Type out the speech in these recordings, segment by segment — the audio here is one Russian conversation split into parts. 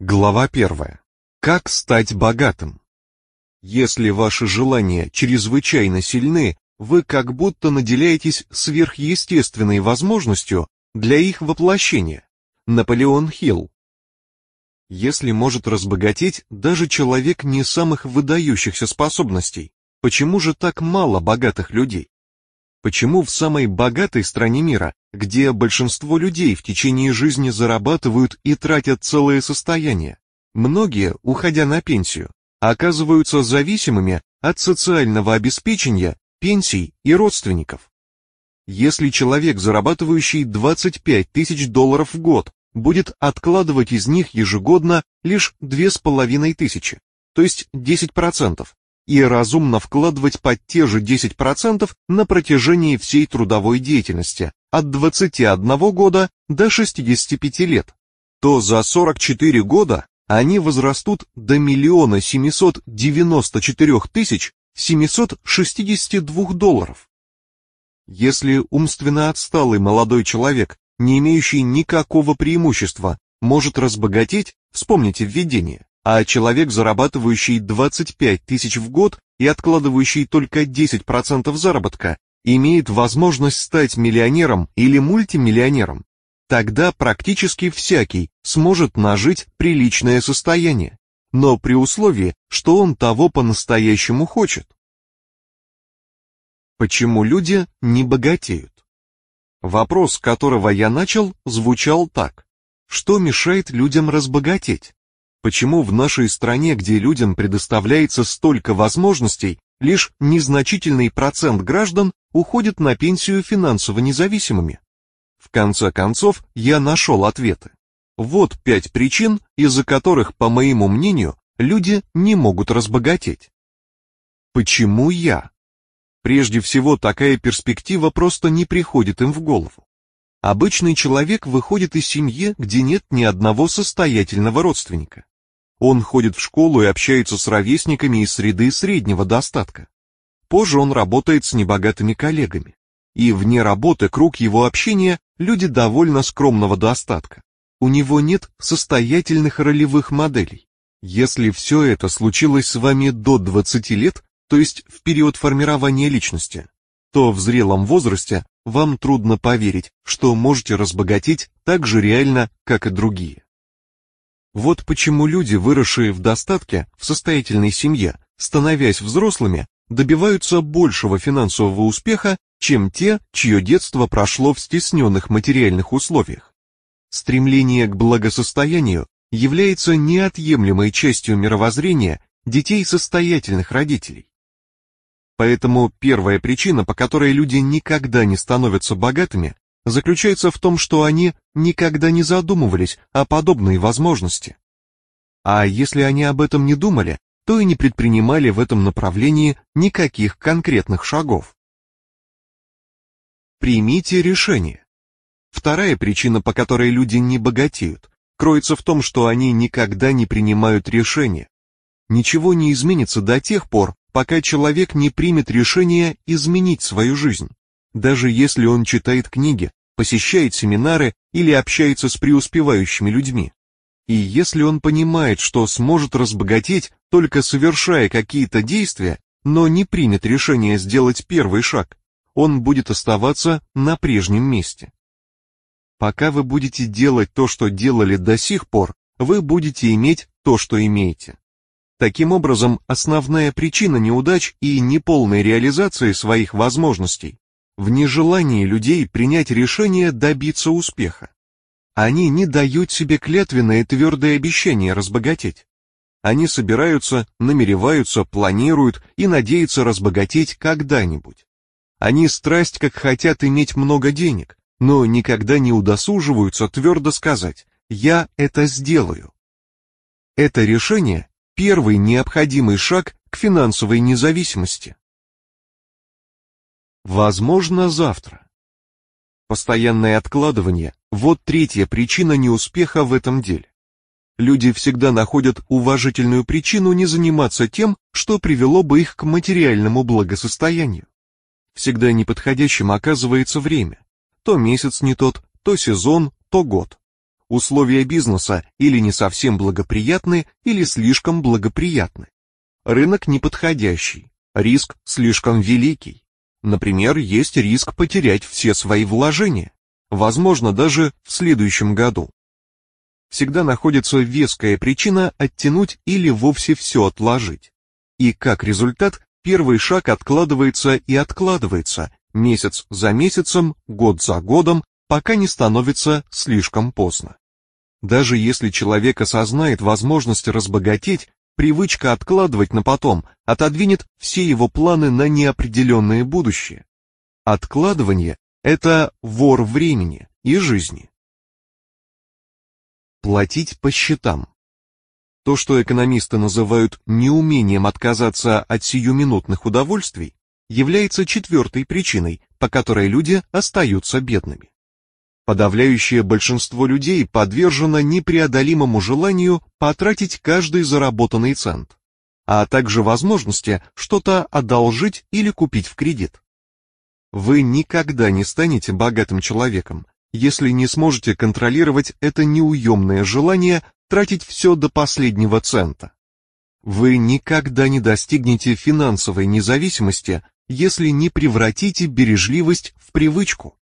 Глава первая. Как стать богатым? Если ваши желания чрезвычайно сильны, вы как будто наделяетесь сверхъестественной возможностью для их воплощения. Наполеон Хилл. Если может разбогатеть даже человек не самых выдающихся способностей, почему же так мало богатых людей? Почему в самой богатой стране мира, где большинство людей в течение жизни зарабатывают и тратят целое состояние, многие, уходя на пенсию, оказываются зависимыми от социального обеспечения, пенсий и родственников? Если человек, зарабатывающий 25 тысяч долларов в год, будет откладывать из них ежегодно лишь 2500, то есть 10%, и разумно вкладывать под те же 10% на протяжении всей трудовой деятельности, от 21 года до 65 лет, то за 44 года они возрастут до миллиона 794 тысяч 762 долларов. Если умственно отсталый молодой человек, не имеющий никакого преимущества, может разбогатеть, вспомните введение, а человек, зарабатывающий 25 тысяч в год и откладывающий только 10% заработка, имеет возможность стать миллионером или мультимиллионером, тогда практически всякий сможет нажить приличное состояние, но при условии, что он того по-настоящему хочет. Почему люди не богатеют? Вопрос, с которого я начал, звучал так. Что мешает людям разбогатеть? Почему в нашей стране, где людям предоставляется столько возможностей, лишь незначительный процент граждан уходит на пенсию финансово независимыми? В конце концов, я нашел ответы. Вот пять причин, из-за которых, по моему мнению, люди не могут разбогатеть. Почему я? Прежде всего, такая перспектива просто не приходит им в голову. Обычный человек выходит из семьи, где нет ни одного состоятельного родственника. Он ходит в школу и общается с ровесниками из среды среднего достатка. Позже он работает с небогатыми коллегами. И вне работы круг его общения люди довольно скромного достатка. У него нет состоятельных ролевых моделей. Если все это случилось с вами до 20 лет, то есть в период формирования личности, то в зрелом возрасте вам трудно поверить, что можете разбогатеть так же реально, как и другие. Вот почему люди, выросшие в достатке, в состоятельной семье, становясь взрослыми, добиваются большего финансового успеха, чем те, чье детство прошло в стесненных материальных условиях. Стремление к благосостоянию является неотъемлемой частью мировоззрения детей состоятельных родителей. Поэтому первая причина, по которой люди никогда не становятся богатыми, заключается в том, что они никогда не задумывались о подобной возможности. А если они об этом не думали, то и не предпринимали в этом направлении никаких конкретных шагов. Примите решение. Вторая причина, по которой люди не богатеют, кроется в том, что они никогда не принимают решения. Ничего не изменится до тех пор, пока человек не примет решение изменить свою жизнь. Даже если он читает книги, посещает семинары или общается с преуспевающими людьми. И если он понимает, что сможет разбогатеть, только совершая какие-то действия, но не примет решение сделать первый шаг, он будет оставаться на прежнем месте. Пока вы будете делать то, что делали до сих пор, вы будете иметь то, что имеете. Таким образом, основная причина неудач и неполной реализации своих возможностей в нежелании людей принять решение добиться успеха. Они не дают себе клятвенное твердое обещание разбогатеть. Они собираются, намереваются, планируют и надеются разбогатеть когда-нибудь. Они страсть как хотят иметь много денег, но никогда не удосуживаются твердо сказать «я это сделаю». Это решение – первый необходимый шаг к финансовой независимости. Возможно, завтра. Постоянное откладывание – вот третья причина неуспеха в этом деле. Люди всегда находят уважительную причину не заниматься тем, что привело бы их к материальному благосостоянию. Всегда неподходящим оказывается время. То месяц не тот, то сезон, то год. условия бизнеса или не совсем благоприятны, или слишком благоприятны. Рынок неподходящий, риск слишком великий. Например, есть риск потерять все свои вложения, возможно, даже в следующем году. Всегда находится веская причина оттянуть или вовсе все отложить. И как результат, первый шаг откладывается и откладывается, месяц за месяцем, год за годом, пока не становится слишком поздно. Даже если человек осознает возможность разбогатеть, привычка откладывать на потом отодвинет все его планы на неопределенное будущее. Откладывание – это вор времени и жизни. Платить по счетам. То, что экономисты называют неумением отказаться от сиюминутных удовольствий, является четвертой причиной, по которой люди остаются бедными. Подавляющее большинство людей подвержено непреодолимому желанию потратить каждый заработанный цент, а также возможности что-то одолжить или купить в кредит. Вы никогда не станете богатым человеком, если не сможете контролировать это неуемное желание тратить все до последнего цента. Вы никогда не достигнете финансовой независимости, если не превратите бережливость в привычку.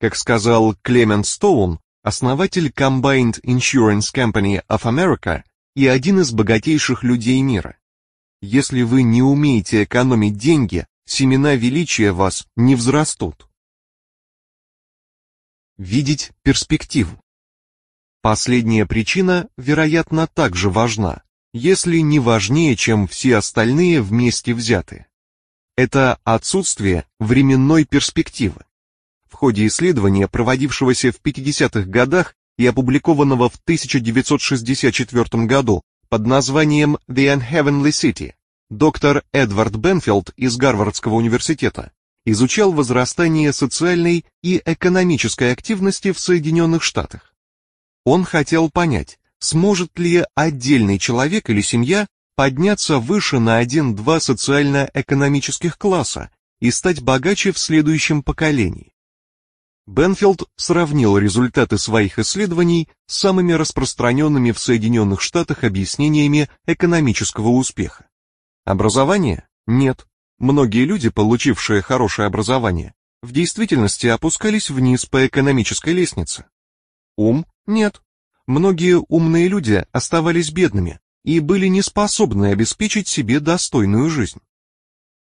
Как сказал Клемент Стоун, основатель Combined Insurance Company of America и один из богатейших людей мира. Если вы не умеете экономить деньги, семена величия вас не взрастут. Видеть перспективу. Последняя причина, вероятно, также важна, если не важнее, чем все остальные вместе взятые. Это отсутствие временной перспективы. Ходе исследования, проводившегося в 50-х годах и опубликованного в 1964 году под названием The Unheavenly City, доктор Эдвард Бенфилд из Гарвардского университета изучал возрастание социальной и экономической активности в Соединенных Штатах. Он хотел понять, сможет ли отдельный человек или семья подняться выше на один-два социально-экономических класса и стать богаче в следующем поколении. Бенфилд сравнил результаты своих исследований с самыми распространенными в Соединенных Штатах объяснениями экономического успеха. Образование? Нет. Многие люди, получившие хорошее образование, в действительности опускались вниз по экономической лестнице. Ум? Нет. Многие умные люди оставались бедными и были не способны обеспечить себе достойную жизнь.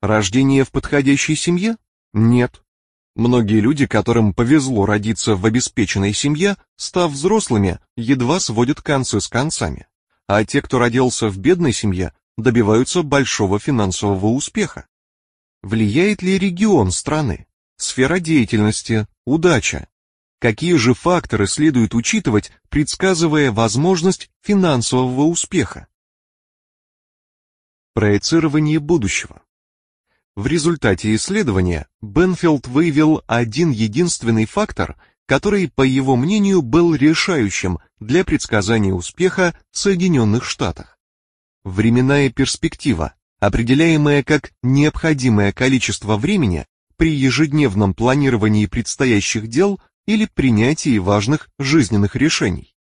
Рождение в подходящей семье? Нет. Многие люди, которым повезло родиться в обеспеченной семье, став взрослыми, едва сводят концы с концами. А те, кто родился в бедной семье, добиваются большого финансового успеха. Влияет ли регион страны, сфера деятельности, удача? Какие же факторы следует учитывать, предсказывая возможность финансового успеха? Проецирование будущего. В результате исследования Бенфилд выявил один единственный фактор, который, по его мнению, был решающим для предсказания успеха в Соединенных Штатах. Временная перспектива, определяемая как необходимое количество времени при ежедневном планировании предстоящих дел или принятии важных жизненных решений.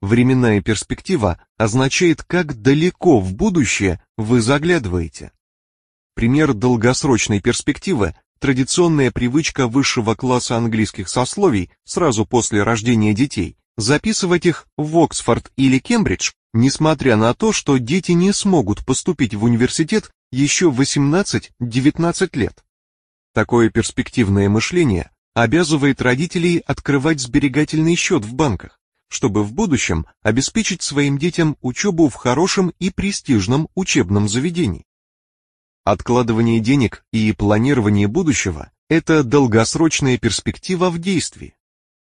Временная перспектива означает, как далеко в будущее вы заглядываете. Пример долгосрочной перспективы – традиционная привычка высшего класса английских сословий сразу после рождения детей записывать их в Оксфорд или Кембридж, несмотря на то, что дети не смогут поступить в университет еще в 18-19 лет. Такое перспективное мышление обязывает родителей открывать сберегательный счет в банках, чтобы в будущем обеспечить своим детям учебу в хорошем и престижном учебном заведении. Откладывание денег и планирование будущего – это долгосрочная перспектива в действии.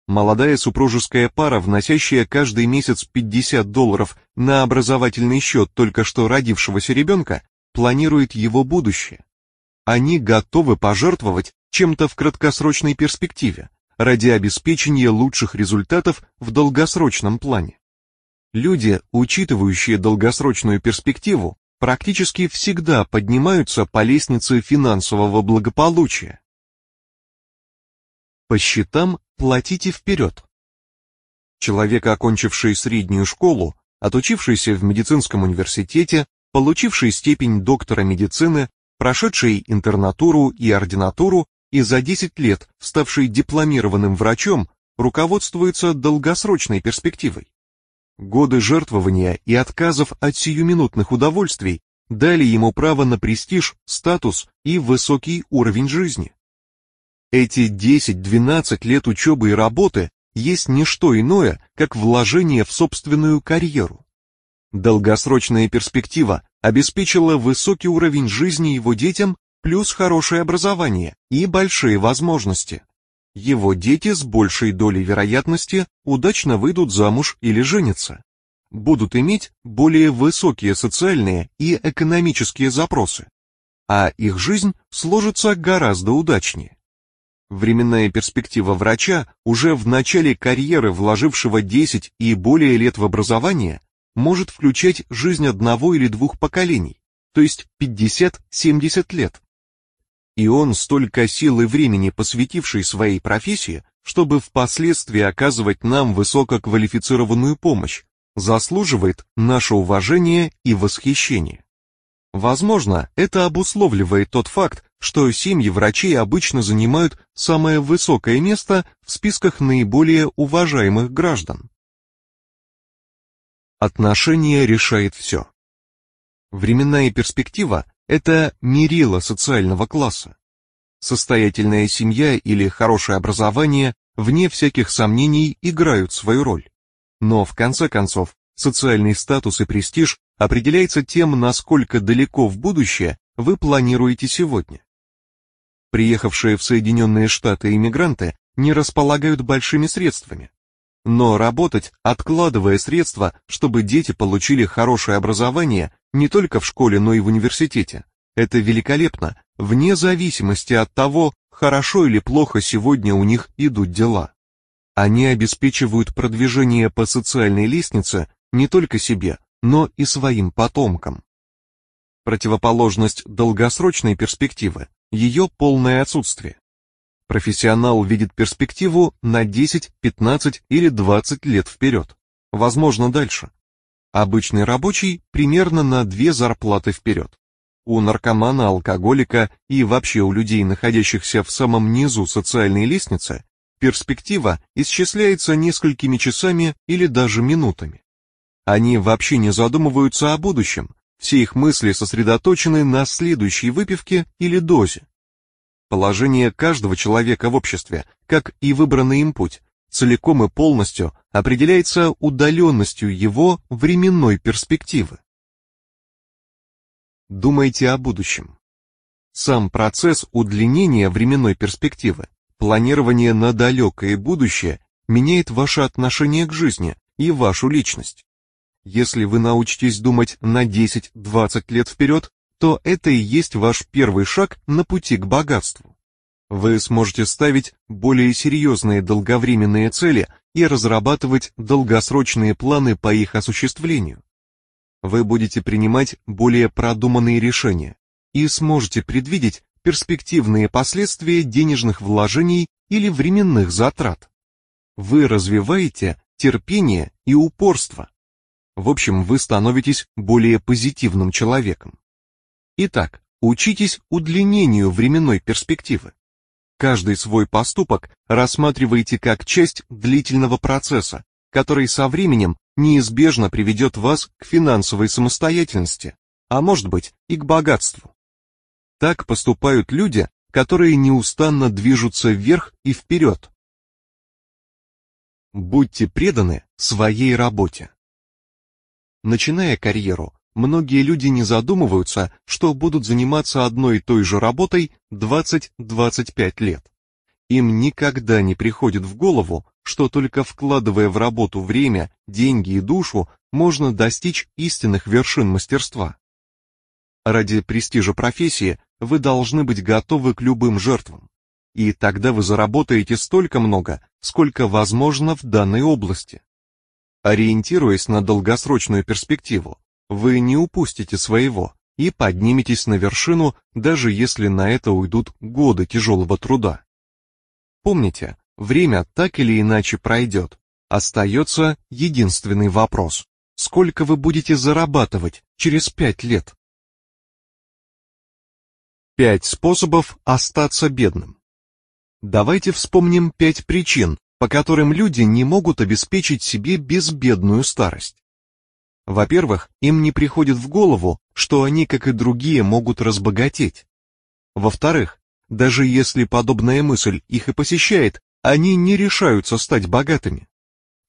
Молодая супружеская пара, вносящая каждый месяц 50 долларов на образовательный счет только что родившегося ребенка, планирует его будущее. Они готовы пожертвовать чем-то в краткосрочной перспективе ради обеспечения лучших результатов в долгосрочном плане. Люди, учитывающие долгосрочную перспективу, практически всегда поднимаются по лестнице финансового благополучия. По счетам платите вперед. Человек, окончивший среднюю школу, отучившийся в медицинском университете, получивший степень доктора медицины, прошедший интернатуру и ординатуру и за 10 лет ставший дипломированным врачом, руководствуется долгосрочной перспективой. Годы жертвования и отказов от сиюминутных удовольствий дали ему право на престиж, статус и высокий уровень жизни. Эти 10-12 лет учебы и работы есть не что иное, как вложение в собственную карьеру. Долгосрочная перспектива обеспечила высокий уровень жизни его детям плюс хорошее образование и большие возможности. Его дети с большей долей вероятности удачно выйдут замуж или женятся. Будут иметь более высокие социальные и экономические запросы, а их жизнь сложится гораздо удачнее. Временная перспектива врача, уже в начале карьеры вложившего 10 и более лет в образование, может включать жизнь одного или двух поколений, то есть 50-70 лет. И он столько сил и времени посвятивший своей профессии, чтобы впоследствии оказывать нам высококвалифицированную помощь, заслуживает наше уважение и восхищение. Возможно, это обусловливает тот факт, что семьи врачей обычно занимают самое высокое место в списках наиболее уважаемых граждан. Отношение решает все. Временная перспектива – это мерило социального класса. Состоятельная семья или хорошее образование, вне всяких сомнений, играют свою роль. Но в конце концов, социальный статус и престиж определяется тем, насколько далеко в будущее вы планируете сегодня. Приехавшие в Соединенные Штаты иммигранты не располагают большими средствами. Но работать, откладывая средства, чтобы дети получили хорошее образование не только в школе, но и в университете, это великолепно, вне зависимости от того, хорошо или плохо сегодня у них идут дела. Они обеспечивают продвижение по социальной лестнице не только себе, но и своим потомкам. Противоположность долгосрочной перспективы ее полное отсутствие. Профессионал видит перспективу на 10, 15 или 20 лет вперед, возможно дальше. Обычный рабочий примерно на две зарплаты вперед. У наркомана, алкоголика и вообще у людей, находящихся в самом низу социальной лестницы, перспектива исчисляется несколькими часами или даже минутами. Они вообще не задумываются о будущем, все их мысли сосредоточены на следующей выпивке или дозе. Положение каждого человека в обществе, как и выбранный им путь, целиком и полностью определяется удаленностью его временной перспективы. Думайте о будущем. Сам процесс удлинения временной перспективы, планирование на далекое будущее меняет ваше отношение к жизни и вашу личность. Если вы научитесь думать на 10-20 лет вперед, то это и есть ваш первый шаг на пути к богатству. Вы сможете ставить более серьезные долговременные цели и разрабатывать долгосрочные планы по их осуществлению. Вы будете принимать более продуманные решения и сможете предвидеть перспективные последствия денежных вложений или временных затрат. Вы развиваете терпение и упорство, в общем, вы становитесь более позитивным человеком. Итак, учитесь удлинению временной перспективы. Каждый свой поступок рассматривайте как часть длительного процесса, который со временем неизбежно приведет вас к финансовой самостоятельности, а может быть и к богатству. Так поступают люди, которые неустанно движутся вверх и вперед. Будьте преданы своей работе. Начиная карьеру, многие люди не задумываются, что будут заниматься одной и той же работой 20-25 лет. Им никогда не приходит в голову, что только вкладывая в работу время, деньги и душу, можно достичь истинных вершин мастерства. Ради престижа профессии вы должны быть готовы к любым жертвам. И тогда вы заработаете столько много, сколько возможно в данной области. Ориентируясь на долгосрочную перспективу, вы не упустите своего и подниметесь на вершину, даже если на это уйдут годы тяжелого труда. Помните, время так или иначе пройдет, Остается единственный вопрос. Сколько вы будете зарабатывать через пять лет? Пять способов остаться бедным. Давайте вспомним пять причин, по которым люди не могут обеспечить себе безбедную старость. Во-первых, им не приходит в голову, что они, как и другие, могут разбогатеть. Во-вторых, даже если подобная мысль их и посещает, они не решаются стать богатыми.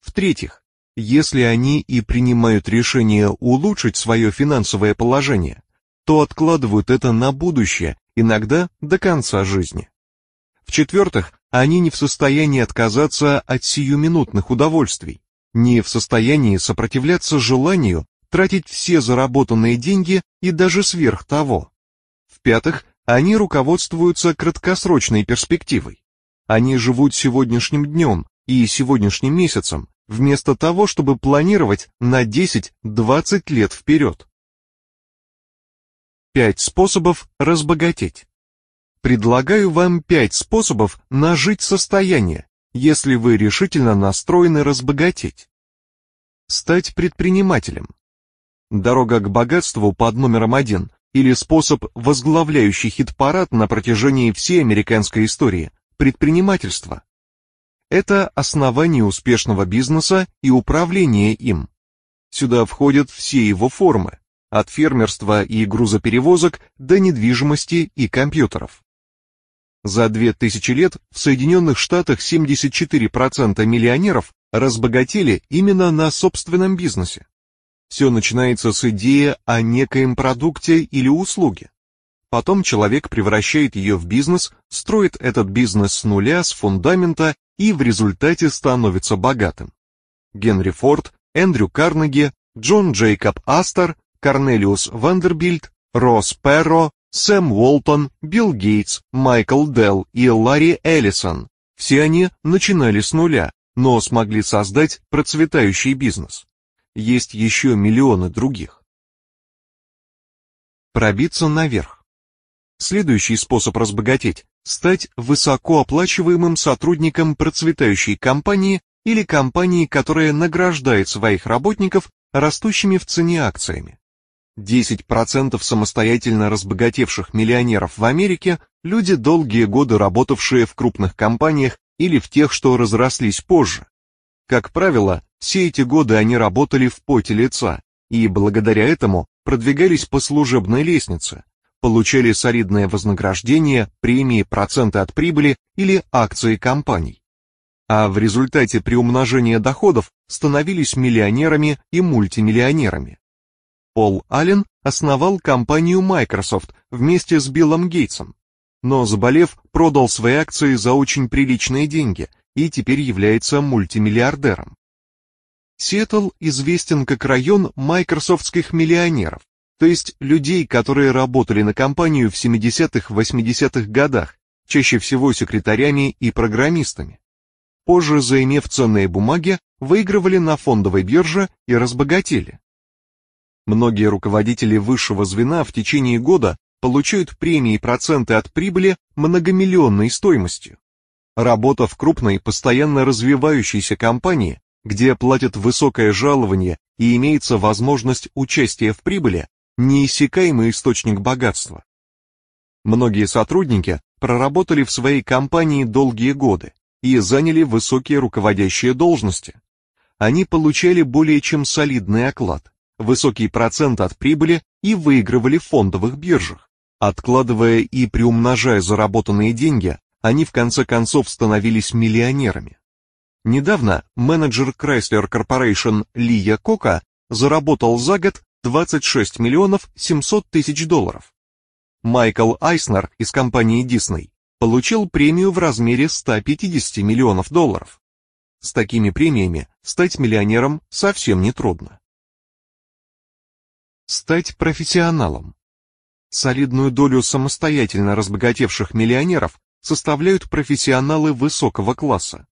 В-третьих, если они и принимают решение улучшить свое финансовое положение, то откладывают это на будущее, иногда до конца жизни. В-четвертых, они не в состоянии отказаться от сиюминутных удовольствий, не в состоянии сопротивляться желанию тратить все заработанные деньги и даже сверх того. В-пятых, они руководствуются краткосрочной перспективой. Они живут сегодняшним днем и сегодняшним месяцем, вместо того, чтобы планировать на 10-20 лет вперед. Пять способов разбогатеть. Предлагаю вам пять способов нажить состояние, если вы решительно настроены разбогатеть. Стать предпринимателем. Дорога к богатству под номером один или способ, возглавляющий хит-парад на протяжении всей американской истории – предпринимательство. Это основание успешного бизнеса и управление им. Сюда входят все его формы, от фермерства и грузоперевозок до недвижимости и компьютеров. За 2000 лет в Соединенных Штатах 74% миллионеров разбогатели именно на собственном бизнесе. Все начинается с идеи о некоем продукте или услуге. Потом человек превращает ее в бизнес, строит этот бизнес с нуля, с фундамента и в результате становится богатым. Генри Форд, Эндрю Карнеги, Джон Джейкоб Астер, Корнелиус Вандербильд, Росс Перро, Сэм Уолтон, Билл Гейтс, Майкл Делл и Ларри Эллисон. Все они начинали с нуля, но смогли создать процветающий бизнес. Есть еще миллионы других. Пробиться наверх. Следующий способ разбогатеть стать высокооплачиваемым сотрудником процветающей компании или компании, которая награждает своих работников растущими в цене акциями. 10% самостоятельно разбогатевших миллионеров в Америке – люди, долгие годы работавшие в крупных компаниях или в тех, что разрослись позже. Как правило, все эти годы они работали в поте лица и благодаря этому продвигались по служебной лестнице, получали солидное вознаграждение, премии, проценты от прибыли или акции компаний. А в результате приумножения доходов становились миллионерами и мультимиллионерами. Пол Аллен основал компанию Microsoft вместе с Биллом Гейтсом, но заболев, продал свои акции за очень приличные деньги и теперь является мультимиллиардером. Сиэтл известен как район майкрософтских миллионеров, то есть людей, которые работали на компанию в 70-80-х годах, чаще всего секретарями и программистами. Позже, заимев ценные бумаги, выигрывали на фондовой бирже и разбогатели. Многие руководители высшего звена в течение года получают премии и проценты от прибыли многомиллионной стоимостью. Работа в крупной, постоянно развивающейся компании, где платят высокое жалование и имеется возможность участия в прибыли, неиссякаемый источник богатства. Многие сотрудники проработали в своей компании долгие годы и заняли высокие руководящие должности. Они получали более чем солидный оклад, высокий процент от прибыли и выигрывали в фондовых биржах. Откладывая и приумножая заработанные деньги, они в конце концов становились миллионерами. Недавно менеджер Chrysler Corporation Лия Кока заработал за год 26 миллионов 700 тысяч долларов. Майкл Айснер из компании Disney получил премию в размере 150 миллионов долларов. С такими премиями стать миллионером совсем не трудно. Стать профессионалом. Солидную долю самостоятельно разбогатевших миллионеров составляют профессионалы высокого класса.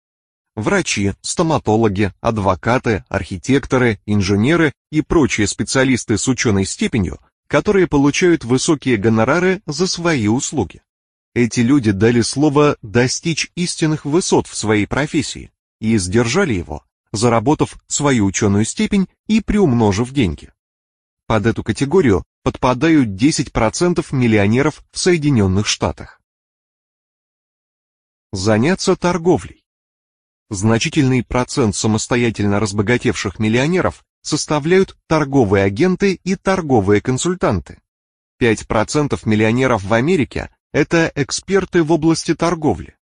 Врачи, стоматологи, адвокаты, архитекторы, инженеры и прочие специалисты с ученой степенью, которые получают высокие гонорары за свои услуги. Эти люди дали слово достичь истинных высот в своей профессии и сдержали его, заработав свою ученую степень и приумножив деньги. Под эту категорию подпадают 10% миллионеров в Соединенных Штатах. Заняться торговлей. Значительный процент самостоятельно разбогатевших миллионеров составляют торговые агенты и торговые консультанты. 5% миллионеров в Америке – это эксперты в области торговли.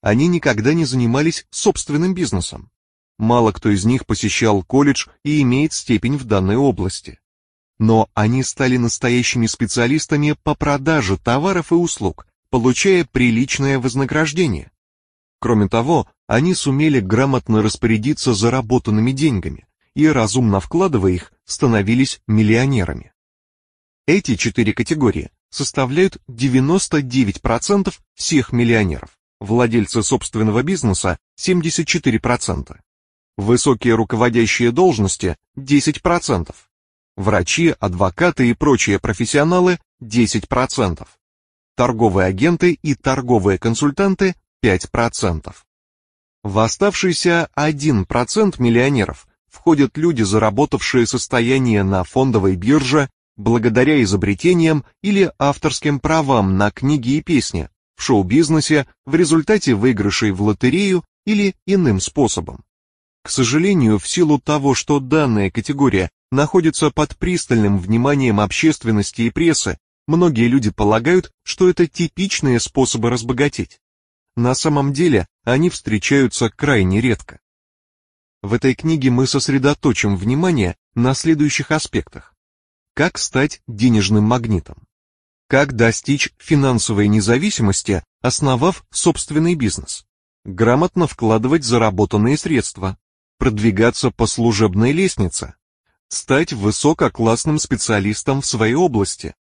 Они никогда не занимались собственным бизнесом. Мало кто из них посещал колледж и имеет степень в данной области. Но они стали настоящими специалистами по продаже товаров и услуг, получая приличное вознаграждение. Кроме того, они сумели грамотно распорядиться заработанными деньгами и, разумно вкладывая их, становились миллионерами. Эти четыре категории составляют 99% всех миллионеров, владельцы собственного бизнеса 74%, высокие руководящие должности 10%, врачи, адвокаты и прочие профессионалы 10%, торговые агенты и торговые консультанты 5%. В оставшийся 1% миллионеров входят люди, заработавшие состояние на фондовой бирже благодаря изобретениям или авторским правам на книги и песни, в шоу-бизнесе, в результате выигрышей в лотерею или иным способом. К сожалению, в силу того, что данная категория находится под пристальным вниманием общественности и прессы, многие люди полагают, что это типичные способы разбогатеть. На самом деле, они встречаются крайне редко. В этой книге мы сосредоточим внимание на следующих аспектах. Как стать денежным магнитом? Как достичь финансовой независимости, основав собственный бизнес? Грамотно вкладывать заработанные средства, продвигаться по служебной лестнице, стать высококлассным специалистом в своей области,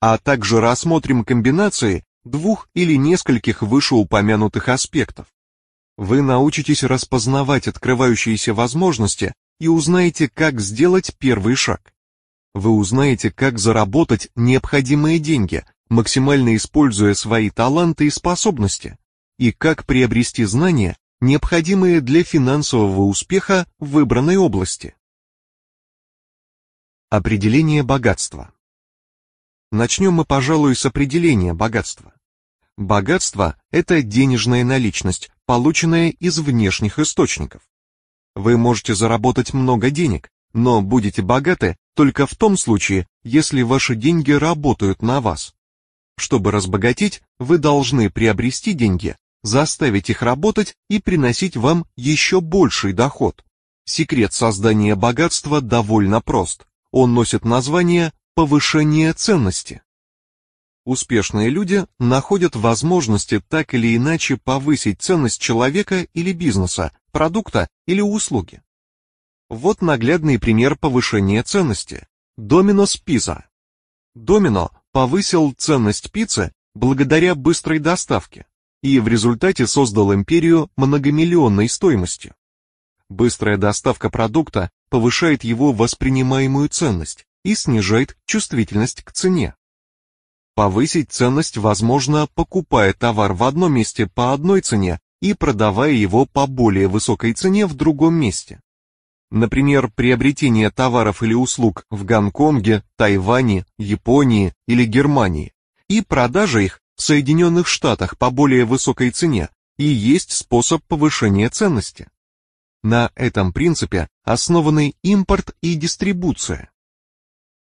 а также рассмотрим комбинации двух или нескольких вышеупомянутых аспектов. Вы научитесь распознавать открывающиеся возможности и узнаете, как сделать первый шаг. Вы узнаете, как заработать необходимые деньги, максимально используя свои таланты и способности, и как приобрести знания, необходимые для финансового успеха в выбранной области. Определение богатства. Начнем мы, пожалуй, с определения богатства. Богатство – это денежная наличность, полученная из внешних источников. Вы можете заработать много денег, но будете богаты только в том случае, если ваши деньги работают на вас. Чтобы разбогатеть, вы должны приобрести деньги, заставить их работать и приносить вам еще больший доход. Секрет создания богатства довольно прост. Он носит название Повышение ценности. Успешные люди находят возможности так или иначе повысить ценность человека или бизнеса, продукта или услуги. Вот наглядный пример повышения ценности. Доминос Пиза. Домино повысил ценность пиццы благодаря быстрой доставке и в результате создал империю многомиллионной стоимостью. Быстрая доставка продукта повышает его воспринимаемую ценность, и снижает чувствительность к цене. Повысить ценность возможно, покупая товар в одном месте по одной цене и продавая его по более высокой цене в другом месте. Например, приобретение товаров или услуг в Гонконге, Тайване, Японии или Германии и продажа их в Соединенных Штатах по более высокой цене и есть способ повышения ценности. На этом принципе основаны импорт и дистрибуция.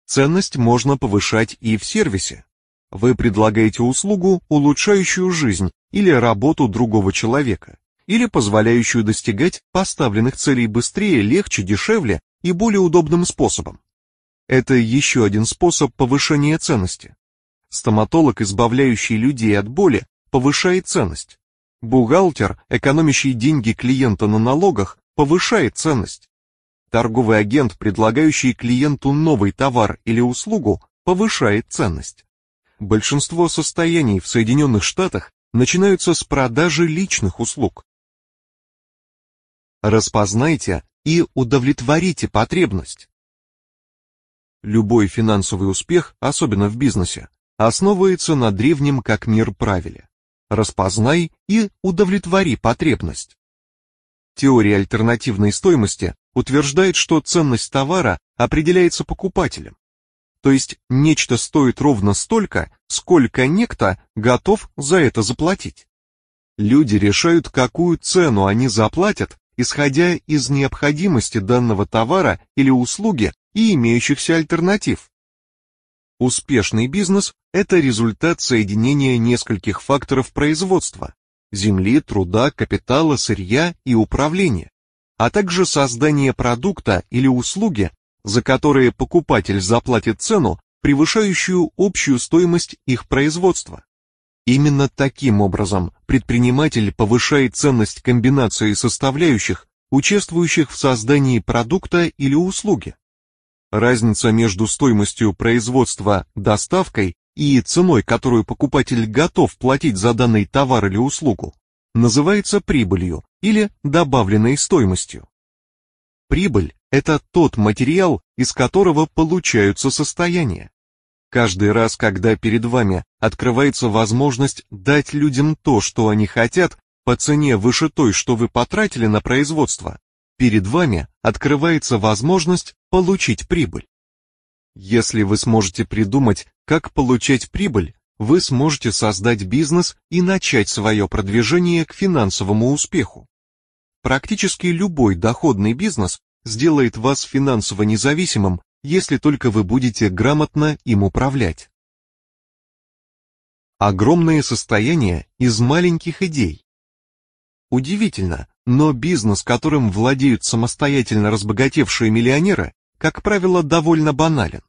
Ценность можно повышать и в сервисе. Вы предлагаете услугу, улучшающую жизнь или работу другого человека, или позволяющую достигать поставленных целей быстрее, легче, дешевле и более удобным способом. Это еще один способ повышения ценности. Стоматолог, избавляющий людей от боли, повышает ценность. Бухгалтер, экономящий деньги клиента на налогах, повышает ценность. Торговый агент, предлагающий клиенту новый товар или услугу, повышает ценность. Большинство состояний в Соединенных Штатах начинаются с продажи личных услуг. Распознайте и удовлетворите потребность. Любой финансовый успех, особенно в бизнесе, основывается на древнем как мир правиле. Распознай и удовлетвори потребность. Теория альтернативной стоимости утверждает, что ценность товара определяется покупателем. То есть нечто стоит ровно столько, сколько некто готов за это заплатить. Люди решают, какую цену они заплатят, исходя из необходимости данного товара или услуги и имеющихся альтернатив. Успешный бизнес – это результат соединения нескольких факторов производства – земли, труда, капитала, сырья и управления, а также создание продукта или услуги, за которые покупатель заплатит цену, превышающую общую стоимость их производства. Именно таким образом предприниматель повышает ценность комбинации составляющих, участвующих в создании продукта или услуги. Разница между стоимостью производства доставкой и ценой, которую покупатель готов платить за данный товар или услугу, называется прибылью или добавленной стоимостью. Прибыль – это тот материал, из которого получаются состояния. Каждый раз, когда перед вами открывается возможность дать людям то, что они хотят, по цене выше той, что вы потратили на производство, перед вами открывается возможность получить прибыль. Если вы сможете придумать, как получать прибыль, вы сможете создать бизнес и начать свое продвижение к финансовому успеху. Практически любой доходный бизнес сделает вас финансово независимым, если только вы будете грамотно им управлять. Огромное состояние из маленьких идей. Удивительно, но бизнес, которым владеют самостоятельно разбогатевшие миллионеры, как правило, довольно банален.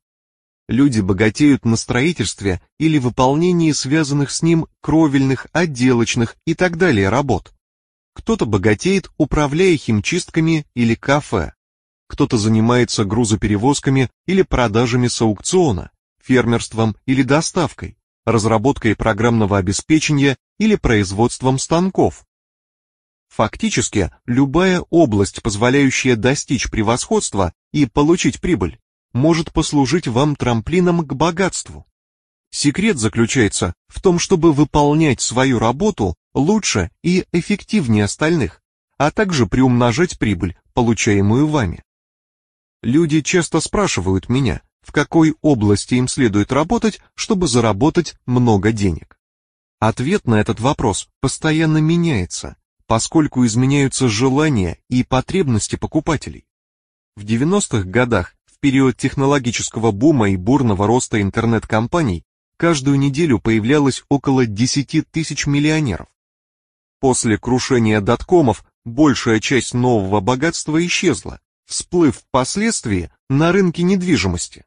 Люди богатеют на строительстве или выполнении связанных с ним кровельных, отделочных и так далее работ. Кто-то богатеет, управляя химчистками или кафе. Кто-то занимается грузоперевозками или продажами с аукциона, фермерством или доставкой, разработкой программного обеспечения или производством станков. Фактически, любая область, позволяющая достичь превосходства и получить прибыль, может послужить вам трамплином к богатству. Секрет заключается в том, чтобы выполнять свою работу лучше и эффективнее остальных, а также приумножать прибыль, получаемую вами. Люди часто спрашивают меня, в какой области им следует работать, чтобы заработать много денег. Ответ на этот вопрос постоянно меняется, поскольку изменяются желания и потребности покупателей. В 90-х годах, в период технологического бума и бурного роста интернет-компаний, каждую неделю появлялось около 10 тысяч миллионеров. После крушения доткомов большая часть нового богатства исчезла, всплыв впоследствии на рынке недвижимости.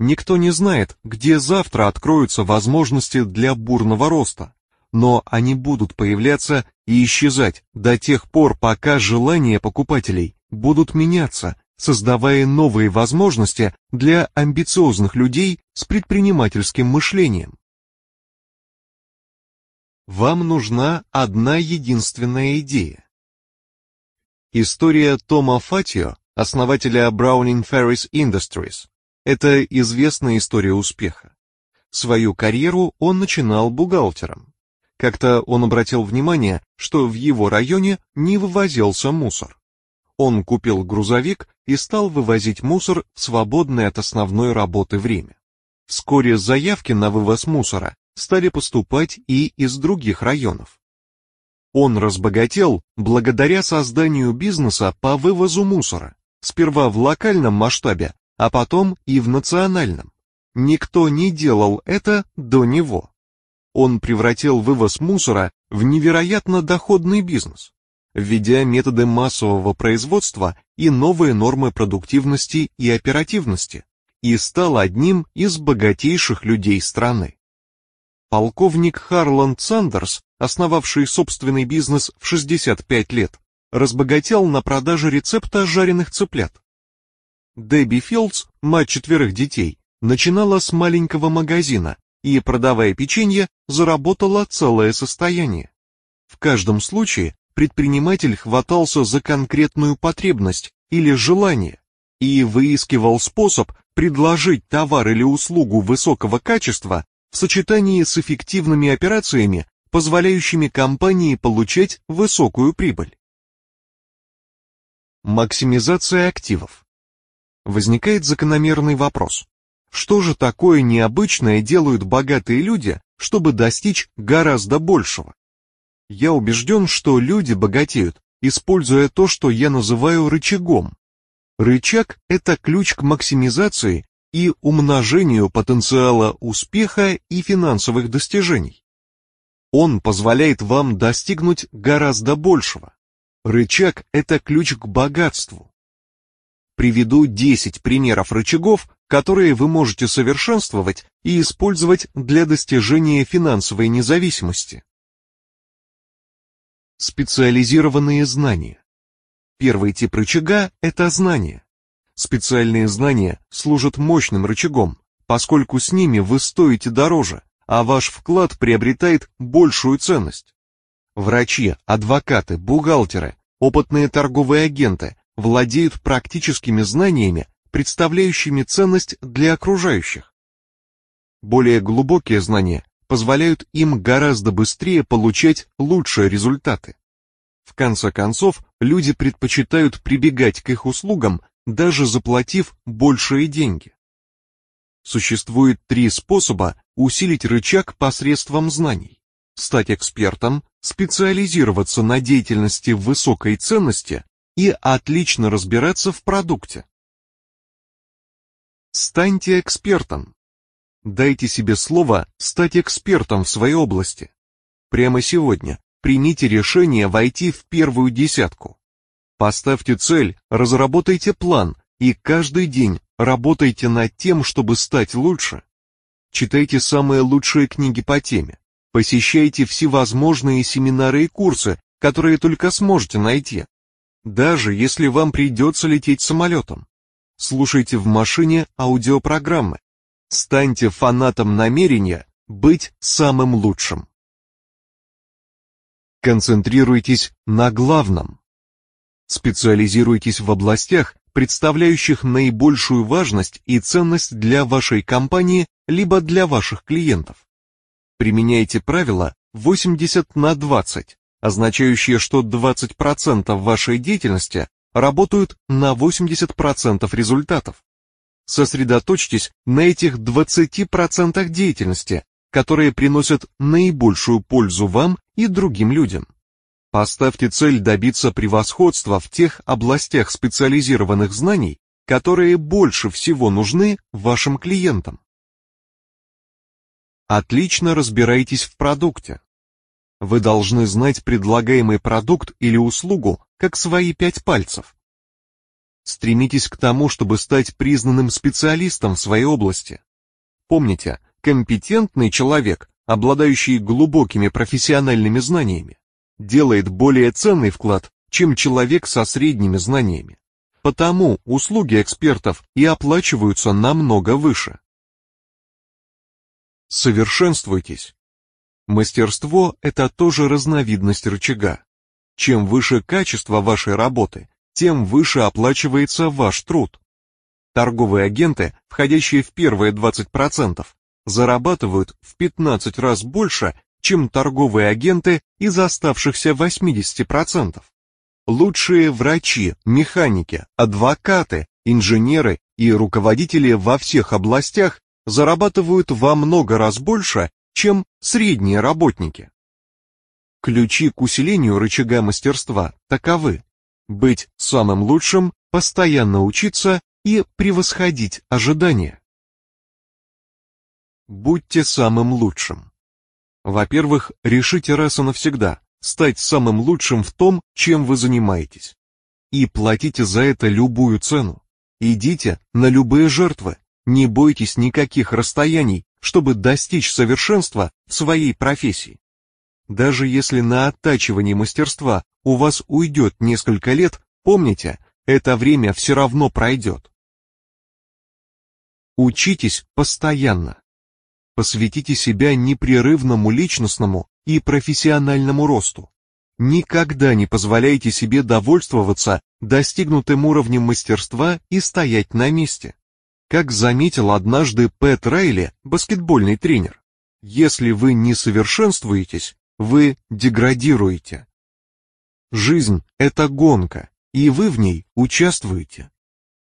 Никто не знает, где завтра откроются возможности для бурного роста, но они будут появляться и исчезать до тех пор, пока желания покупателей будут меняться, создавая новые возможности для амбициозных людей с предпринимательским мышлением. Вам нужна одна единственная идея. История Тома Фатио, основателя Browning Ferris Industries, это известная история успеха. Свою карьеру он начинал бухгалтером. Как-то он обратил внимание, что в его районе не вывозился мусор. Он купил грузовик и стал вывозить мусор в свободное от основной работы время. Вскоре заявки на вывоз мусора стали поступать и из других районов. Он разбогател благодаря созданию бизнеса по вывозу мусора, сперва в локальном масштабе, а потом и в национальном. Никто не делал это до него он превратил вывоз мусора в невероятно доходный бизнес, введя методы массового производства и новые нормы продуктивности и оперативности, и стал одним из богатейших людей страны. Полковник Харланд Сандерс, основавший собственный бизнес в 65 лет, разбогател на продаже рецепта жареных цыплят. Дебби Филдс, мать четверых детей, начинала с маленького магазина, и, продавая печенье, заработала целое состояние. В каждом случае предприниматель хватался за конкретную потребность или желание и выискивал способ предложить товар или услугу высокого качества в сочетании с эффективными операциями, позволяющими компании получать высокую прибыль. Максимизация активов. Возникает закономерный вопрос. Что же такое необычное делают богатые люди, чтобы достичь гораздо большего? Я убежден, что люди богатеют, используя то, что я называю рычагом. Рычаг – это ключ к максимизации и умножению потенциала успеха и финансовых достижений. Он позволяет вам достигнуть гораздо большего. Рычаг – это ключ к богатству. Приведу 10 примеров рычагов, которые вы можете совершенствовать и использовать для достижения финансовой независимости. Специализированные знания. Первый тип рычага – это знания. Специальные знания служат мощным рычагом, поскольку с ними вы стоите дороже, а ваш вклад приобретает большую ценность. Врачи, адвокаты, бухгалтеры, опытные торговые агенты владеют практическими знаниями, представляющими ценность для окружающих. Более глубокие знания позволяют им гораздо быстрее получать лучшие результаты. В конце концов, люди предпочитают прибегать к их услугам даже заплатив большие деньги. Существует три способа усилить рычаг посредством знаний. Стать экспертом, специализироваться на деятельности высокой ценности и отлично разбираться в продукте. Станьте экспертом. Дайте себе слово стать экспертом в своей области. Прямо сегодня примите решение войти в первую десятку. Поставьте цель, разработайте план и каждый день работайте над тем, чтобы стать лучше. Читайте самые лучшие книги по теме. Посещайте всевозможные семинары и курсы, которые только сможете найти. Даже если вам придется лететь самолетом. Слушайте в машине аудиопрограммы. Станьте фанатом намерения быть самым лучшим. Концентрируйтесь на главном. Специализируйтесь в областях, представляющих наибольшую важность и ценность для вашей компании либо для ваших клиентов. Применяйте правило 80 на 20, означающее, что 20% вашей деятельности работают на 80% результатов. Сосредоточьтесь на этих 20% деятельности, которые приносят наибольшую пользу вам и другим людям. Поставьте цель добиться превосходства в тех областях специализированных знаний, которые больше всего нужны вашим клиентам. Отлично разбирайтесь в продукте. Вы должны знать предлагаемый продукт или услугу как свои пять пальцев. Стремитесь к тому, чтобы стать признанным специалистом в своей области. Помните, компетентный человек, обладающий глубокими профессиональными знаниями, делает более ценный вклад, чем человек со средними знаниями. Потому услуги экспертов и оплачиваются намного выше. Совершенствуйтесь. Мастерство – это тоже разновидность рычага. Чем выше качество вашей работы, тем выше оплачивается ваш труд. Торговые агенты, входящие в первые 20%, зарабатывают в 15 раз больше, чем торговые агенты из оставшихся 80%. Лучшие врачи, механики, адвокаты, инженеры и руководители во всех областях зарабатывают во много раз больше, чем средние работники. Ключи к усилению рычага мастерства таковы. Быть самым лучшим, постоянно учиться и превосходить ожидания. Будьте самым лучшим. Во-первых, решите раз и навсегда стать самым лучшим в том, чем вы занимаетесь. И платите за это любую цену. Идите на любые жертвы. Не бойтесь никаких расстояний, чтобы достичь совершенства в своей профессии. Даже если на оттачивание мастерства у вас уйдет несколько лет, помните, это время все равно пройдет. Учитесь постоянно. Посвятите себя непрерывному личностному и профессиональному росту. Никогда не позволяйте себе довольствоваться достигнутым уровнем мастерства и стоять на месте. Как заметил однажды Пэт Райли, баскетбольный тренер, если вы не совершенствуетесь, вы деградируете. Жизнь – это гонка, и вы в ней участвуете.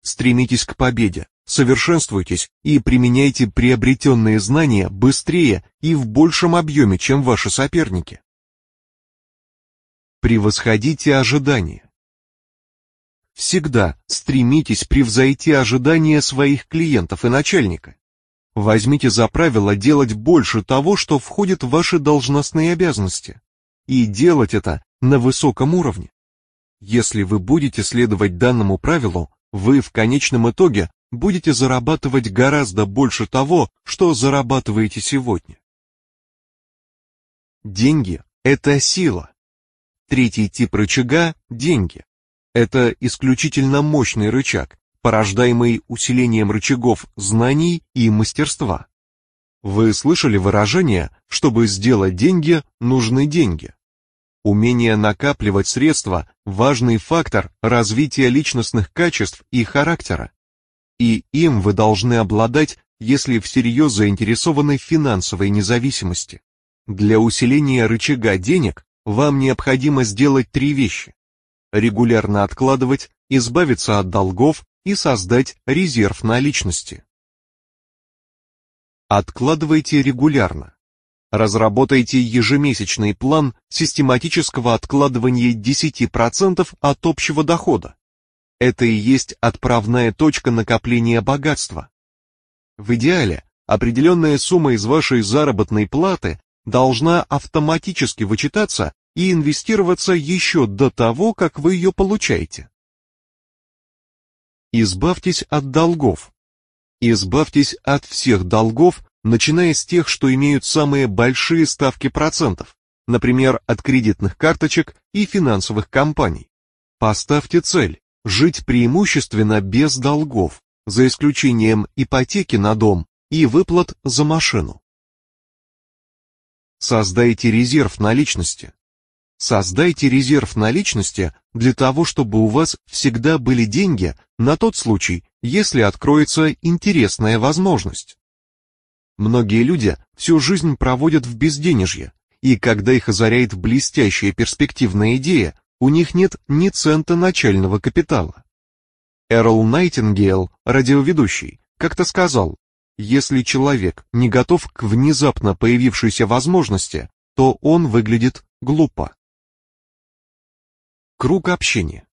Стремитесь к победе, совершенствуйтесь и применяйте приобретенные знания быстрее и в большем объеме, чем ваши соперники. Превосходите ожидания. Всегда стремитесь превзойти ожидания своих клиентов и начальника. Возьмите за правило делать больше того, что входит в ваши должностные обязанности, и делать это на высоком уровне. Если вы будете следовать данному правилу, вы в конечном итоге будете зарабатывать гораздо больше того, что зарабатываете сегодня. Деньги – это сила. Третий тип рычага – деньги. Это исключительно мощный рычаг, порождаемый усилением рычагов знаний и мастерства. Вы слышали выражение «чтобы сделать деньги, нужны деньги». Умение накапливать средства – важный фактор развития личностных качеств и характера. И им вы должны обладать, если всерьез заинтересованы в финансовой независимости. Для усиления рычага денег вам необходимо сделать три вещи регулярно откладывать, избавиться от долгов и создать резерв наличности. Откладывайте регулярно. Разработайте ежемесячный план систематического откладывания 10% от общего дохода. Это и есть отправная точка накопления богатства. В идеале, определенная сумма из вашей заработной платы должна автоматически вычитаться и инвестироваться еще до того, как вы ее получаете. Избавьтесь от долгов. Избавьтесь от всех долгов, начиная с тех, что имеют самые большие ставки процентов, например, от кредитных карточек и финансовых компаний. Поставьте цель – жить преимущественно без долгов, за исключением ипотеки на дом и выплат за машину. Создайте резерв наличности. Создайте резерв наличности для того, чтобы у вас всегда были деньги на тот случай, если откроется интересная возможность. Многие люди всю жизнь проводят в безденежье, и когда их озаряет блестящая перспективная идея, у них нет ни цента начального капитала. Эрл Найтингейл, радиоведущий, как-то сказал, если человек не готов к внезапно появившейся возможности, то он выглядит глупо. Круг общения.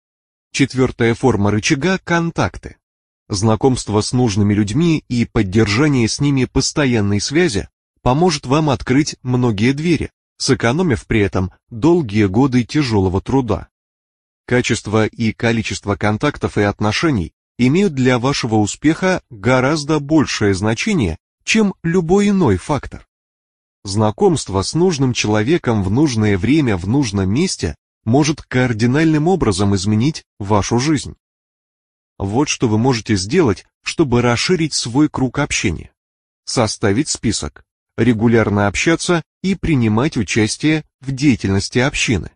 Четвертая форма рычага – контакты. Знакомство с нужными людьми и поддержание с ними постоянной связи поможет вам открыть многие двери, сэкономив при этом долгие годы тяжелого труда. Качество и количество контактов и отношений имеют для вашего успеха гораздо большее значение, чем любой иной фактор. Знакомство с нужным человеком в нужное время в нужном месте может кардинальным образом изменить вашу жизнь. Вот что вы можете сделать, чтобы расширить свой круг общения. Составить список, регулярно общаться и принимать участие в деятельности общины.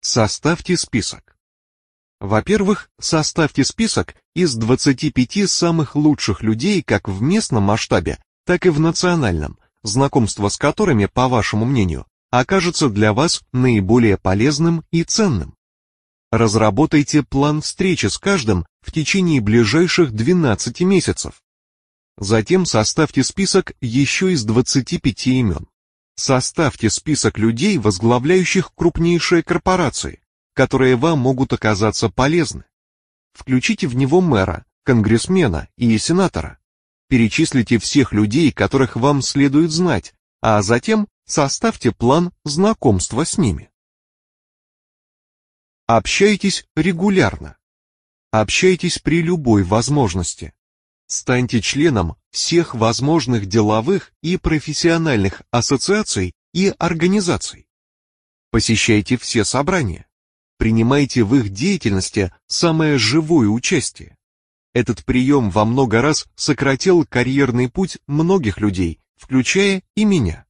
Составьте список. Во-первых, составьте список из 25 самых лучших людей как в местном масштабе, так и в национальном, знакомство с которыми, по вашему мнению, окажется для вас наиболее полезным и ценным. Разработайте план встречи с каждым в течение ближайших 12 месяцев. Затем составьте список еще из 25 имен. Составьте список людей, возглавляющих крупнейшие корпорации, которые вам могут оказаться полезны. Включите в него мэра, конгрессмена и сенатора. Перечислите всех людей, которых вам следует знать, а затем Составьте план знакомства с ними. Общайтесь регулярно. Общайтесь при любой возможности. Станьте членом всех возможных деловых и профессиональных ассоциаций и организаций. Посещайте все собрания. Принимайте в их деятельности самое живое участие. Этот прием во много раз сократил карьерный путь многих людей, включая и меня.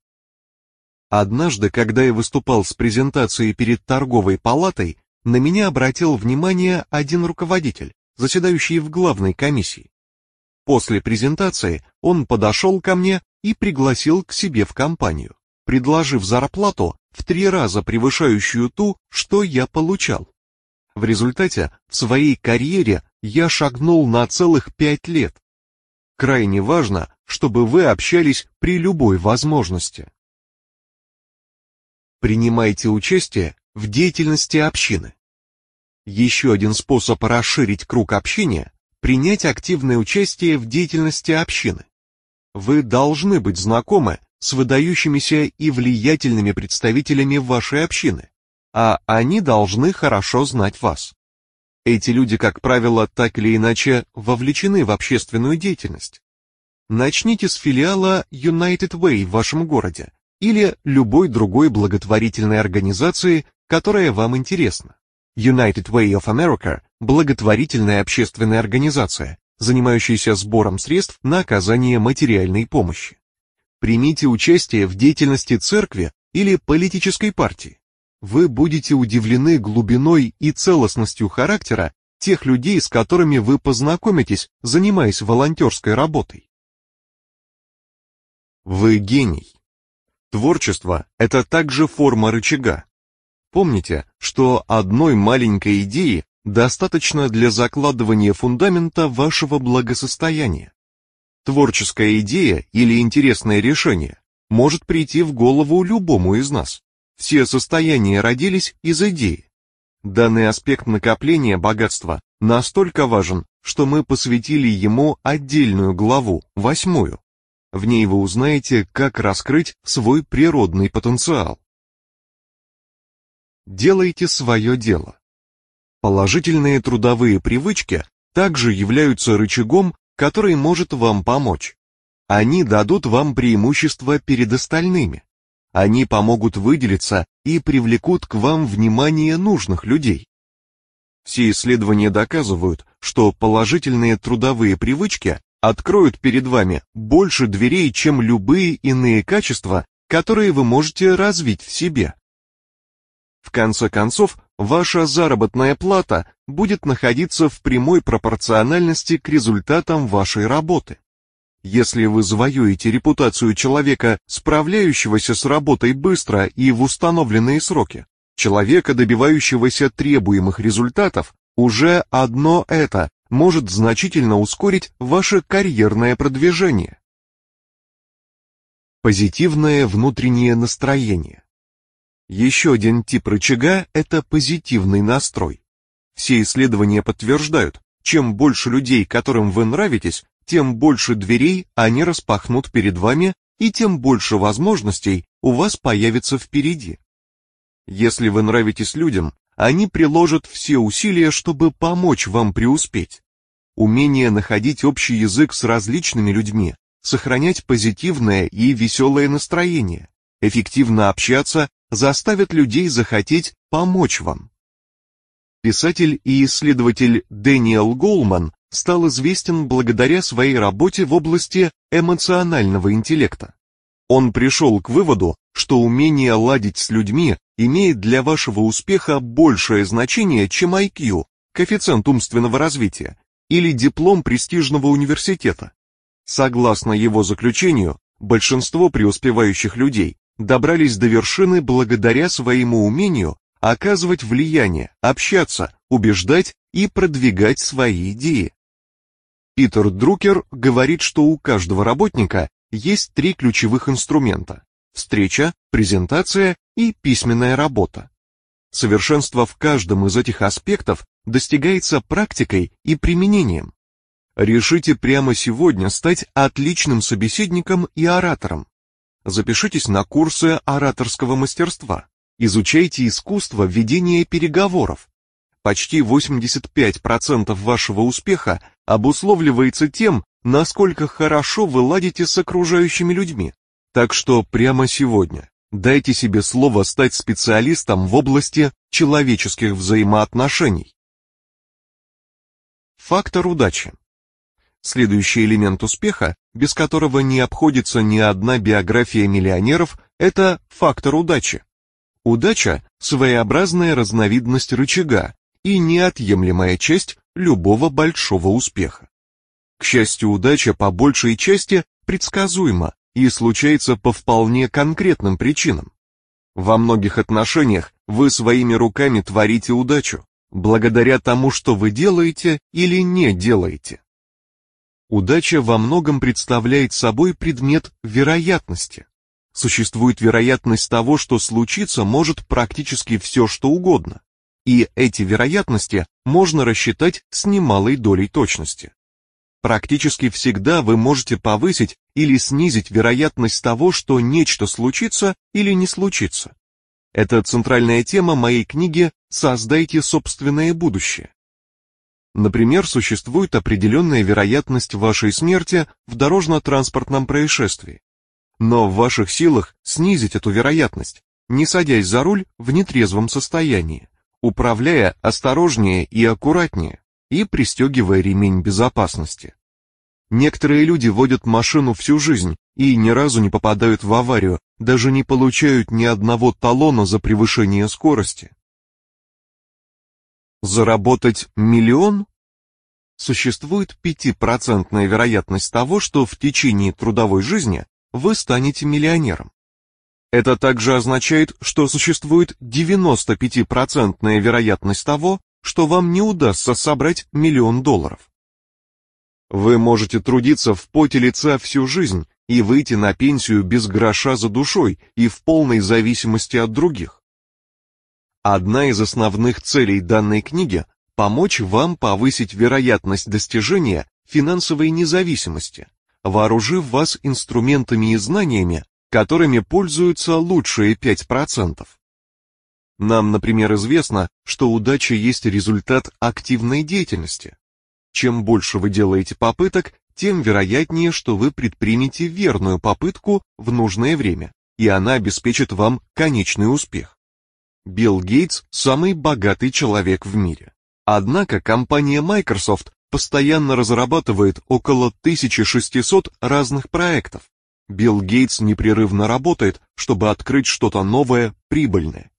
Однажды, когда я выступал с презентацией перед торговой палатой, на меня обратил внимание один руководитель, заседающий в главной комиссии. После презентации он подошел ко мне и пригласил к себе в компанию, предложив зарплату в три раза превышающую ту, что я получал. В результате в своей карьере я шагнул на целых пять лет. Крайне важно, чтобы вы общались при любой возможности. Принимайте участие в деятельности общины. Еще один способ расширить круг общения – принять активное участие в деятельности общины. Вы должны быть знакомы с выдающимися и влиятельными представителями вашей общины, а они должны хорошо знать вас. Эти люди, как правило, так или иначе вовлечены в общественную деятельность. Начните с филиала United Way в вашем городе или любой другой благотворительной организации, которая вам интересна. United Way of America – благотворительная общественная организация, занимающаяся сбором средств на оказание материальной помощи. Примите участие в деятельности церкви или политической партии. Вы будете удивлены глубиной и целостностью характера тех людей, с которыми вы познакомитесь, занимаясь волонтерской работой. Вы гений. Творчество – это также форма рычага. Помните, что одной маленькой идеи достаточно для закладывания фундамента вашего благосостояния. Творческая идея или интересное решение может прийти в голову любому из нас. Все состояния родились из идеи. Данный аспект накопления богатства настолько важен, что мы посвятили ему отдельную главу, восьмую. В ней вы узнаете, как раскрыть свой природный потенциал. Делайте свое дело. Положительные трудовые привычки также являются рычагом, который может вам помочь. Они дадут вам преимущество перед остальными. Они помогут выделиться и привлекут к вам внимание нужных людей. Все исследования доказывают, что положительные трудовые привычки откроют перед вами больше дверей, чем любые иные качества, которые вы можете развить в себе. В конце концов, ваша заработная плата будет находиться в прямой пропорциональности к результатам вашей работы. Если вы завоюете репутацию человека, справляющегося с работой быстро и в установленные сроки, человека, добивающегося требуемых результатов, уже одно это может значительно ускорить ваше карьерное продвижение. Позитивное внутреннее настроение. Еще один тип рычага – это позитивный настрой. Все исследования подтверждают, чем больше людей, которым вы нравитесь, тем больше дверей они распахнут перед вами и тем больше возможностей у вас появится впереди. Если вы нравитесь людям, они приложат все усилия, чтобы помочь вам преуспеть. Умение находить общий язык с различными людьми, сохранять позитивное и веселое настроение, эффективно общаться заставят людей захотеть помочь вам. Писатель и исследователь Дэниел Голман стал известен благодаря своей работе в области эмоционального интеллекта. Он пришел к выводу, что умение ладить с людьми имеет для вашего успеха большее значение, чем IQ, коэффициент умственного развития, или диплом престижного университета. Согласно его заключению, большинство преуспевающих людей добрались до вершины благодаря своему умению оказывать влияние, общаться, убеждать и продвигать свои идеи. Питер Друкер говорит, что у каждого работника есть три ключевых инструмента – встреча, презентация и письменная работа. Совершенство в каждом из этих аспектов достигается практикой и применением. Решите прямо сегодня стать отличным собеседником и оратором. Запишитесь на курсы ораторского мастерства. Изучайте искусство ведения переговоров. Почти 85% вашего успеха обусловливается тем, насколько хорошо вы ладите с окружающими людьми. Так что прямо сегодня дайте себе слово стать специалистом в области человеческих взаимоотношений. Фактор удачи. Следующий элемент успеха, без которого не обходится ни одна биография миллионеров, это фактор удачи. Удача – своеобразная разновидность рычага и неотъемлемая часть любого большого успеха. К счастью, удача по большей части предсказуема и случается по вполне конкретным причинам. Во многих отношениях вы своими руками творите удачу, благодаря тому, что вы делаете или не делаете. Удача во многом представляет собой предмет вероятности. Существует вероятность того, что случится может практически все, что угодно. И эти вероятности можно рассчитать с немалой долей точности. Практически всегда вы можете повысить или снизить вероятность того, что нечто случится или не случится. Это центральная тема моей книги «Создайте собственное будущее». Например, существует определенная вероятность вашей смерти в дорожно-транспортном происшествии. Но в ваших силах снизить эту вероятность, не садясь за руль в нетрезвом состоянии, управляя осторожнее и аккуратнее и пристегивая ремень безопасности. Некоторые люди водят машину всю жизнь и ни разу не попадают в аварию, даже не получают ни одного талона за превышение скорости. Заработать миллион? Существует пятипроцентная вероятность того, что в течение трудовой жизни вы станете миллионером. Это также означает, что существует 95% вероятность того, что вам не удастся собрать миллион долларов. Вы можете трудиться в поте лица всю жизнь и выйти на пенсию без гроша за душой и в полной зависимости от других. Одна из основных целей данной книги – помочь вам повысить вероятность достижения финансовой независимости, вооружив вас инструментами и знаниями, которыми пользуются лучшие 5%. Нам, например, известно, что удача есть результат активной деятельности. Чем больше вы делаете попыток, тем вероятнее, что вы предпримете верную попытку в нужное время, и она обеспечит вам конечный успех. Билл Гейтс – самый богатый человек в мире. Однако компания Microsoft постоянно разрабатывает около 1600 разных проектов. Билл Гейтс непрерывно работает, чтобы открыть что-то новое, прибыльное.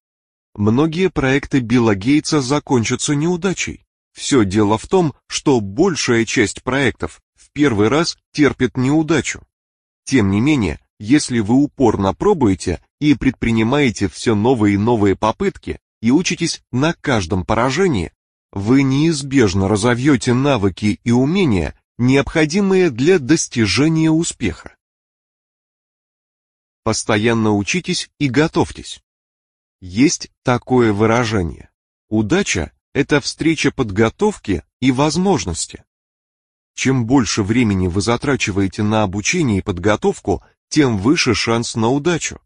Многие проекты Билла Гейтса закончатся неудачей. Все дело в том, что большая часть проектов в первый раз терпит неудачу. Тем не менее, если вы упорно пробуете и предпринимаете все новые и новые попытки и учитесь на каждом поражении, вы неизбежно разовьете навыки и умения, необходимые для достижения успеха. Постоянно учитесь и готовьтесь. Есть такое выражение. Удача – это встреча подготовки и возможности. Чем больше времени вы затрачиваете на обучение и подготовку, тем выше шанс на удачу.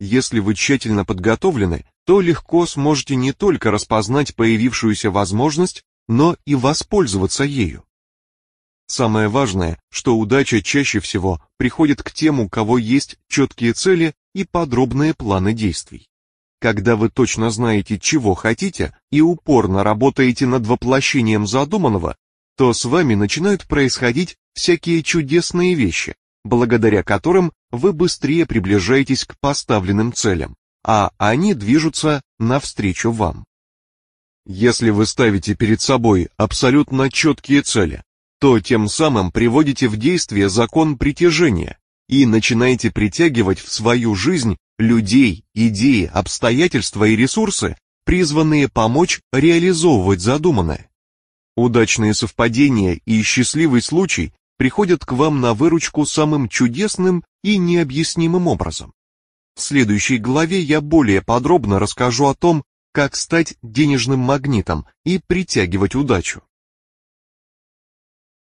Если вы тщательно подготовлены, то легко сможете не только распознать появившуюся возможность, но и воспользоваться ею. Самое важное, что удача чаще всего приходит к тем, у кого есть четкие цели и подробные планы действий. Когда вы точно знаете, чего хотите, и упорно работаете над воплощением задуманного, то с вами начинают происходить всякие чудесные вещи, благодаря которым вы быстрее приближаетесь к поставленным целям, а они движутся навстречу вам. Если вы ставите перед собой абсолютно четкие цели, то тем самым приводите в действие закон притяжения и начинаете притягивать в свою жизнь людей, идеи, обстоятельства и ресурсы, призванные помочь реализовывать задуманное. Удачные совпадения и счастливый случай приходят к вам на выручку самым чудесным и необъяснимым образом. В следующей главе я более подробно расскажу о том, как стать денежным магнитом и притягивать удачу.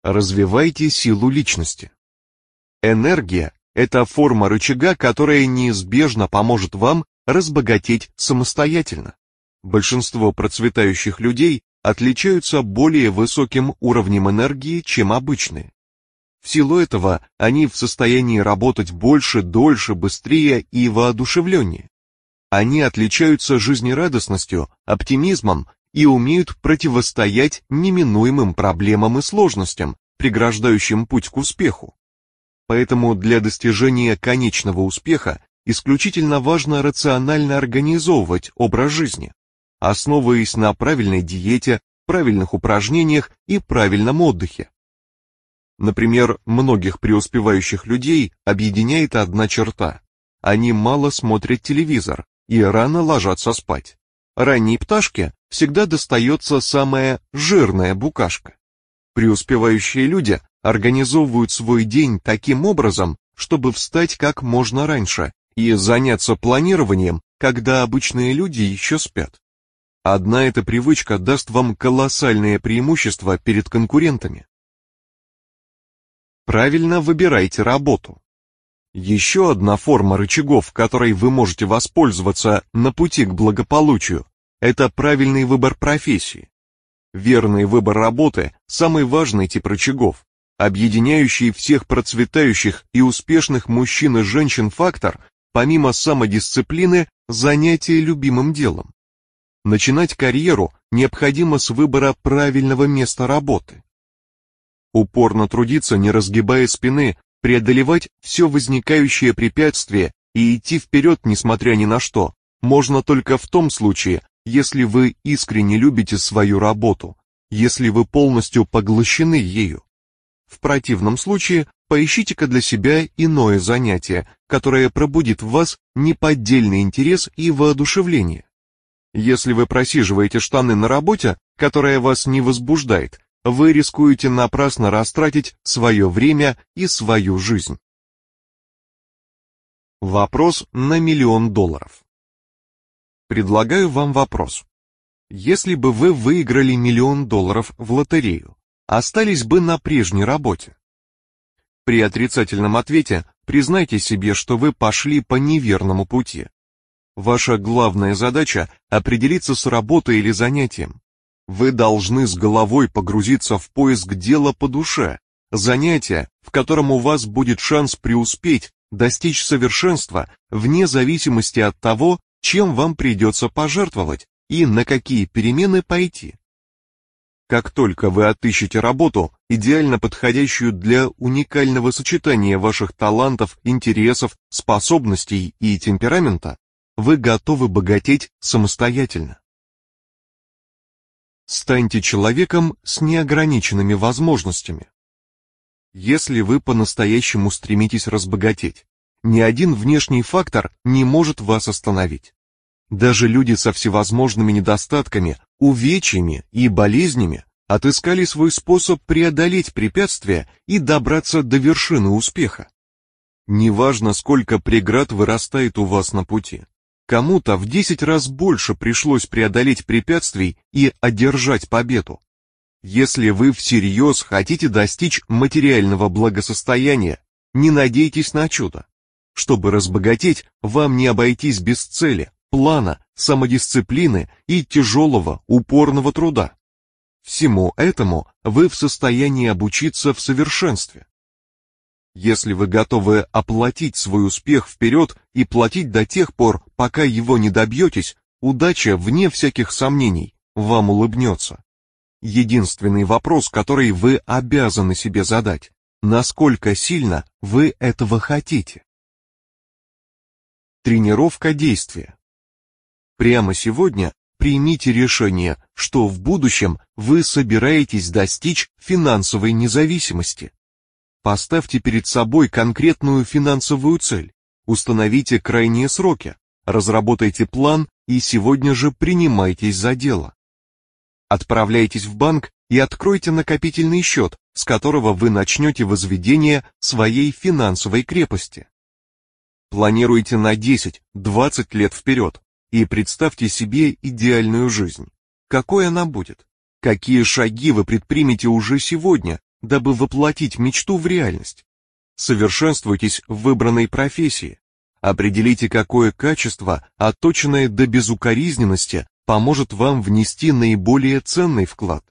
Развивайте силу личности. Энергия – это форма рычага, которая неизбежно поможет вам разбогатеть самостоятельно. Большинство процветающих людей отличаются более высоким уровнем энергии, чем обычные. В силу этого они в состоянии работать больше, дольше, быстрее и воодушевленнее. Они отличаются жизнерадостностью, оптимизмом и умеют противостоять неминуемым проблемам и сложностям, преграждающим путь к успеху. Поэтому для достижения конечного успеха исключительно важно рационально организовывать образ жизни, основываясь на правильной диете, правильных упражнениях и правильном отдыхе. Например, многих преуспевающих людей объединяет одна черта. Они мало смотрят телевизор и рано ложатся спать. Ранние пташки всегда достается самая жирная букашка. Преуспевающие люди организовывают свой день таким образом, чтобы встать как можно раньше и заняться планированием, когда обычные люди еще спят. Одна эта привычка даст вам колоссальное преимущество перед конкурентами. Правильно выбирайте работу. Еще одна форма рычагов, которой вы можете воспользоваться на пути к благополучию, это правильный выбор профессии. Верный выбор работы – самый важный тип рычагов, объединяющий всех процветающих и успешных мужчин и женщин фактор, помимо самодисциплины, занятия любимым делом. Начинать карьеру необходимо с выбора правильного места работы. Упорно трудиться, не разгибая спины, преодолевать все возникающие препятствия и идти вперед, несмотря ни на что, можно только в том случае, если вы искренне любите свою работу, если вы полностью поглощены ею. В противном случае поищите-ка для себя иное занятие, которое пробудит в вас неподдельный интерес и воодушевление. Если вы просиживаете штаны на работе, которая вас не возбуждает, вы рискуете напрасно растратить свое время и свою жизнь. Вопрос на миллион долларов. Предлагаю вам вопрос. Если бы вы выиграли миллион долларов в лотерею, остались бы на прежней работе? При отрицательном ответе признайте себе, что вы пошли по неверному пути. Ваша главная задача – определиться с работой или занятием. Вы должны с головой погрузиться в поиск дела по душе, занятия, в котором у вас будет шанс преуспеть, достичь совершенства, вне зависимости от того, чем вам придется пожертвовать и на какие перемены пойти. Как только вы отыщете работу, идеально подходящую для уникального сочетания ваших талантов, интересов, способностей и темперамента, вы готовы богатеть самостоятельно. Станьте человеком с неограниченными возможностями. Если вы по-настоящему стремитесь разбогатеть, ни один внешний фактор не может вас остановить. Даже люди со всевозможными недостатками, увечьями и болезнями отыскали свой способ преодолеть препятствия и добраться до вершины успеха. Неважно, сколько преград вырастает у вас на пути. Кому-то в 10 раз больше пришлось преодолеть препятствий и одержать победу. Если вы всерьез хотите достичь материального благосостояния, не надейтесь на чудо. Чтобы разбогатеть, вам не обойтись без цели, плана, самодисциплины и тяжелого, упорного труда. Всему этому вы в состоянии обучиться в совершенстве. Если вы готовы оплатить свой успех вперед и платить до тех пор, пока его не добьетесь, удача, вне всяких сомнений, вам улыбнется. Единственный вопрос, который вы обязаны себе задать, насколько сильно вы этого хотите. Тренировка действия. Прямо сегодня примите решение, что в будущем вы собираетесь достичь финансовой независимости. Поставьте перед собой конкретную финансовую цель, установите крайние сроки, разработайте план и сегодня же принимайтесь за дело. Отправляйтесь в банк и откройте накопительный счет, с которого вы начнете возведение своей финансовой крепости. Планируйте на 10-20 лет вперед, и представьте себе идеальную жизнь. Какой она будет? Какие шаги вы предпримете уже сегодня, дабы воплотить мечту в реальность? Совершенствуйтесь в выбранной профессии. Определите, какое качество, отточенное до безукоризненности, поможет вам внести наиболее ценный вклад.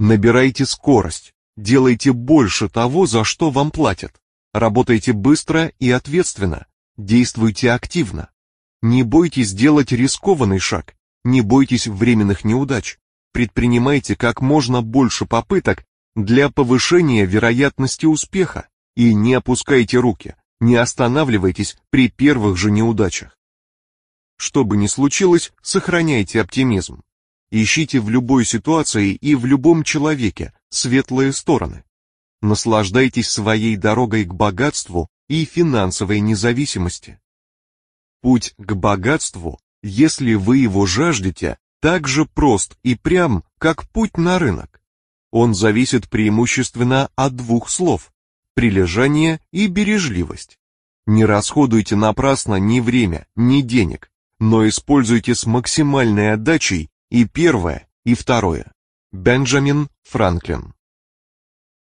Набирайте скорость, делайте больше того, за что вам платят. Работайте быстро и ответственно, действуйте активно. Не бойтесь делать рискованный шаг, не бойтесь временных неудач. Предпринимайте как можно больше попыток для повышения вероятности успеха и не опускайте руки, не останавливайтесь при первых же неудачах. Что бы ни случилось, сохраняйте оптимизм. Ищите в любой ситуации и в любом человеке светлые стороны. Наслаждайтесь своей дорогой к богатству и финансовой независимости. Путь к богатству, если вы его жаждете, так же прост и прям, как путь на рынок. Он зависит преимущественно от двух слов – прилежание и бережливость. Не расходуйте напрасно ни время, ни денег, но используйте с максимальной отдачей и первое, и второе. Бенджамин Франклин